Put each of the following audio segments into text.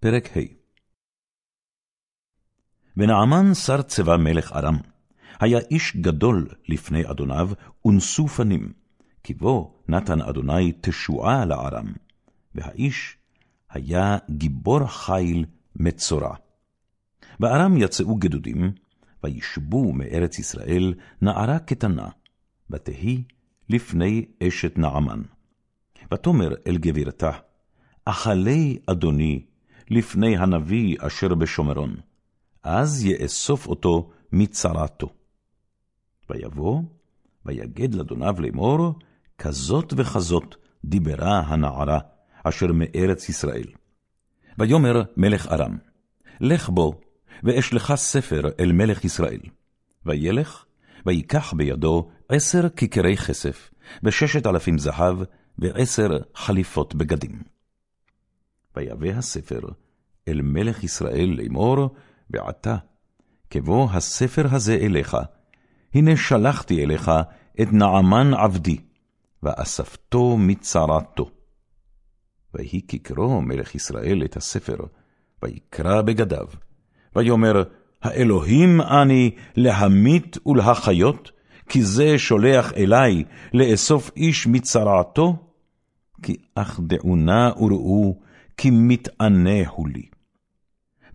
פרק ה' ונעמן שר צבא מלך ארם, היה איש גדול לפני אדוניו, ונשוא פנים, כי בו נתן אדוני תשועה לארם, והאיש היה גיבור חיל מצורע. בארם יצאו גדודים, וישבו מארץ ישראל נערה קטנה, ותהי לפני אשת נעמן. ותאמר אל גבירתה, אכלי אדוני לפני הנביא אשר בשומרון, אז יאסוף אותו מצרתו. ויבוא, ויגד לאדוניו לאמור, כזאת וכזאת דיברה הנערה, אשר מארץ ישראל. ויאמר מלך ארם, לך בו, ואשלך ספר אל מלך ישראל. וילך, ויקח בידו עשר כיכרי כסף, וששת אלפים זהב, ועשר חליפות בגדים. ויבא הספר אל מלך ישראל לאמור, ועתה, כבוא הספר הזה אליך, הנה שלחתי אליך את נעמן עבדי, ואספתו מצרתו. ויהי כקרוא מלך ישראל את הספר, ויקרא בגדיו, ויאמר, האלוהים אני להמית ולהחיות, כי זה שולח אלי לאסוף איש מצרעתו? כי אך דעו נא וראו, כי מתענה הוא לי.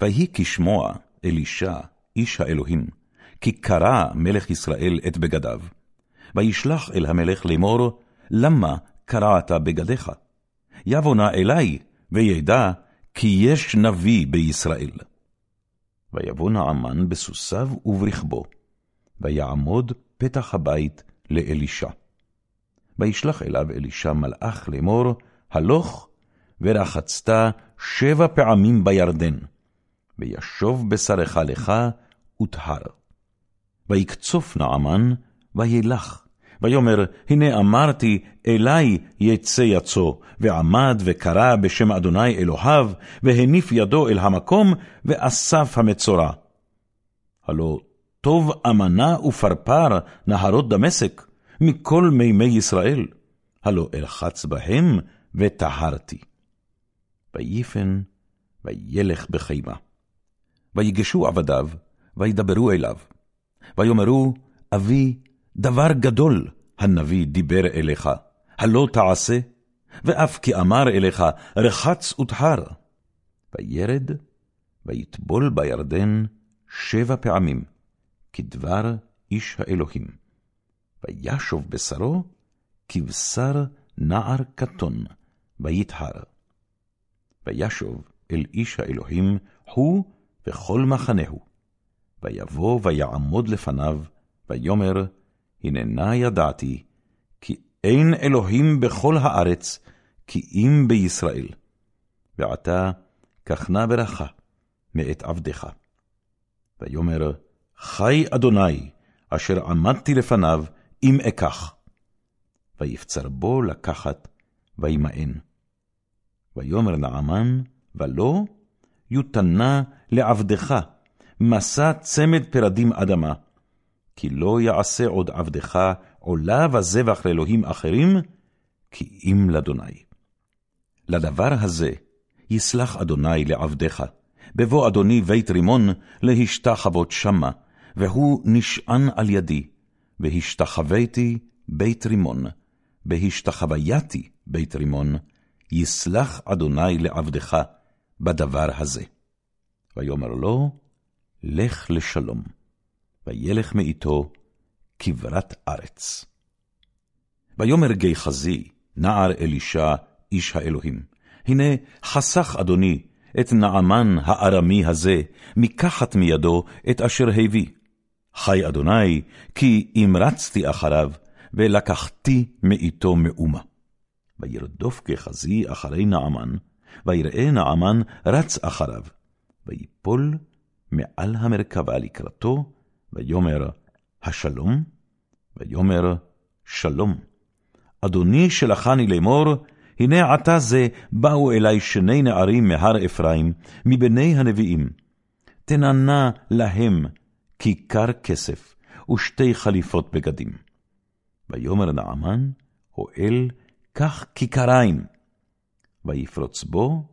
ויהי כשמוע אלישע, איש האלוהים, כי קרע מלך ישראל את בגדיו. וישלח אל המלך לאמור, למה קרעת בגדיך? יבוא נא אלי, וידע כי יש נביא בישראל. ויבוא נעמן בסוסיו וברכבו, ויעמוד פתח הבית לאלישע. וישלח אליו אלישע מלאך לאמור, הלוך ורחצת שבע פעמים בירדן, וישוב בשרך לך וטהר. ויקצוף נעמן, וילך, ויאמר, הנה אמרתי, אלי יצא יצו, ועמד וקרא בשם אדוני אלוהיו, והניף ידו אל המקום, ואסף המצורע. הלא טוב אמנה ופרפר נהרות דמשק, מכל מימי ישראל, הלא אלחץ בהם, וטהרתי. ויפן, וילך בחימה. ויגשו עבדיו, וידברו אליו. ויאמרו, אבי, דבר גדול הנביא דיבר אליך, הלא תעשה, ואף כי אמר אליך, רחץ וטהר. וירד, ויטבול בירדן שבע פעמים, כדבר איש האלוהים. וישוב בשרו, כבשר נער קטון, ויטהר. וישוב אל איש האלוהים, הוא וכל מחנהו. ויבוא ויעמוד לפניו, ויאמר, הננה ידעתי, כי אין אלוהים בכל הארץ, כי אם בישראל. ועתה קח נא ברכה מאת עבדך. ויאמר, חי אדוני, אשר עמדתי לפניו, אם אקח. ויפצר בו לקחת, וימאן. ויאמר נעמן, ולא, יותנה לעבדך, מסע צמד פרדים אדמה, כי לא יעשה עוד עבדך עולה וזבח לאלוהים אחרים, כי אם לאדוני. לדבר הזה יסלח אדוני לעבדך, בבוא אדוני בית רימון להשתחוות שמה, והוא נשען על ידי, והשתחוויתי בית רימון, בהשתחווייתי בית רימון, יסלח אדוני לעבדך בדבר הזה. ויאמר לו, לך לשלום. וילך מאיתו כברת ארץ. ויאמר גיחזי, נער אלישע, איש האלוהים, הנה חסך אדוני את נעמן הארמי הזה, מקחת מידו את אשר הביא. חי אדוני, כי אמרצתי אחריו, ולקחתי מאיתו מאומה. וירדוף גחזי אחרי נעמן, ויראה נעמן רץ אחריו, ויפול מעל המרכבה לקראתו, ויאמר, השלום? ויאמר, שלום. אדוני שלחני לאמור, הנה עתה זה באו אלי שני נערים מהר אפרים, מבני הנביאים. תננה להם כיכר כסף, ושתי חליפות בגדים. ויאמר נעמן, הואל, קח כיכריים. ויפרוץ בו,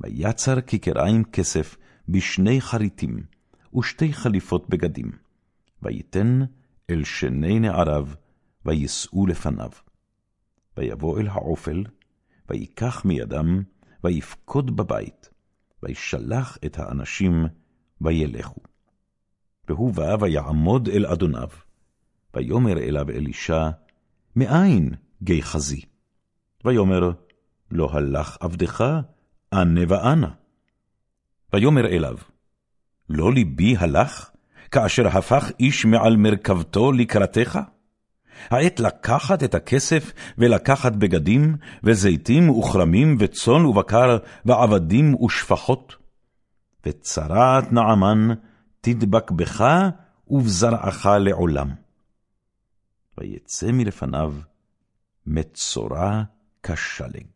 ויצר כיכריים כסף בשני חריטים, ושתי חליפות בגדים, ויתן אל שני נעריו, ויישאו לפניו. ויבוא אל העופל, ויקח מידם, ויפקוד בבית, וישלח את האנשים, וילכו. והוא בא ויעמוד אל אדוניו, ויאמר אליו אלישע, מאין גי חזי? ויאמר, לא הלך עבדך, אנה ואנה. ויאמר אליו, לא ליבי הלך, כאשר הפך איש מעל מרכבתו לקראתך? העת לקחת את הכסף, ולקחת בגדים, וזיתים וכרמים, וצאן ובקר, ועבדים ושפחות. וצרעת נעמן תדבק בך ובזרעך לעולם. ויצא מלפניו מצורע כשלג.